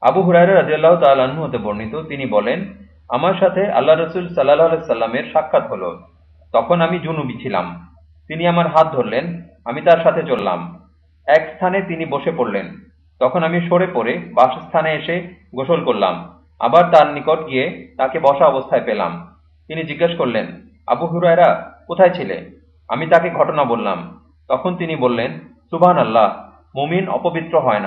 আবু হুরায়রা রাজিয়াল্লাহ তাল্লাহ্ন হতে বর্ণিত, তিনি বলেন, আমার সাথে আল্লাহ রসুল সাল্লাহ সাল্লামের সাক্ষাৎ হল। তখন আমি জুনুবি ছিলাম। তিনি আমার হাত ধরলেন, আমি তার সাথে চললাম। এক স্থানে তিনি বসে পড়লেন। তখন আমি সরে পড়ে বাসস্থানে এসে গোসল করলাম। আবার তার নিকট গিয়ে তাকে বসা অবস্থায় পেলাম। তিনি জিজ্ঞেস করলেন, আবু হুরায়রা, কোথায় ছিলে? আমি তাকে ঘটনা বললাম। তখন তিনি বললেন সুবাহ আল্লাহ মুমিন অপবিত্র হয় না।